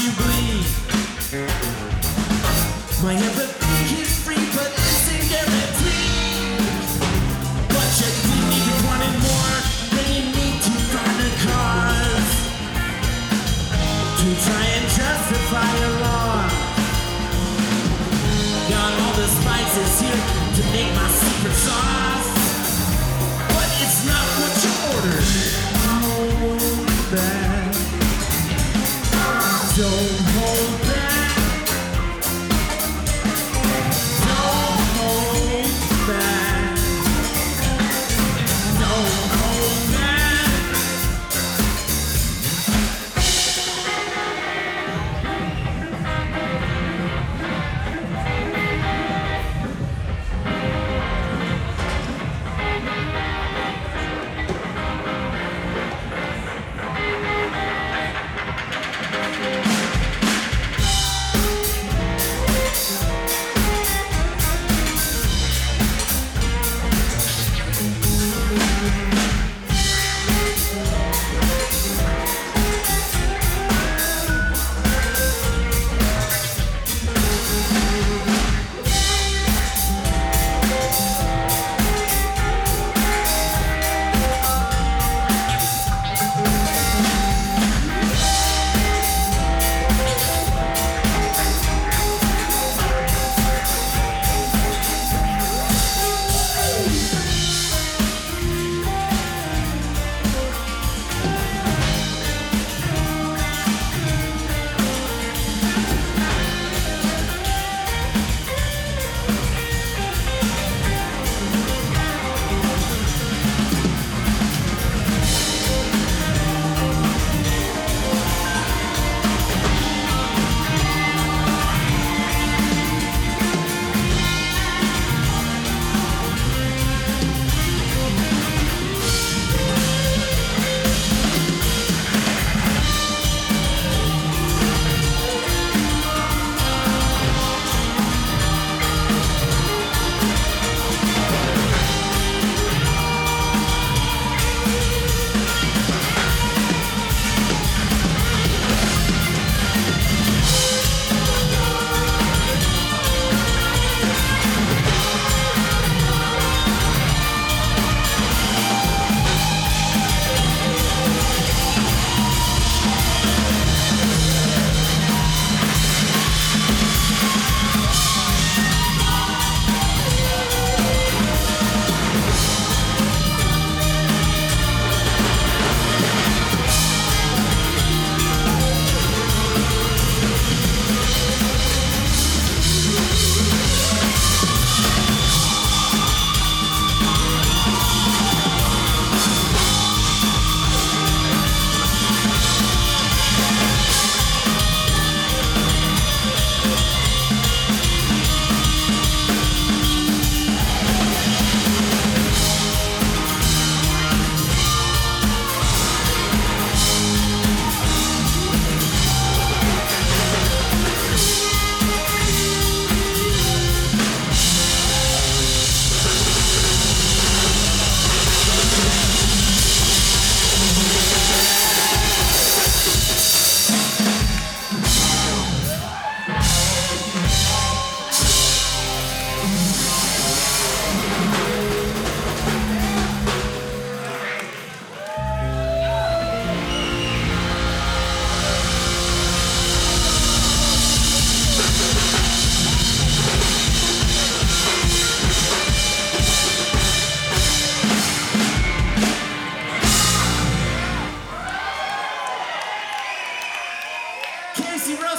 you bleed. My empathy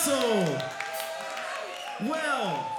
Russell. Well,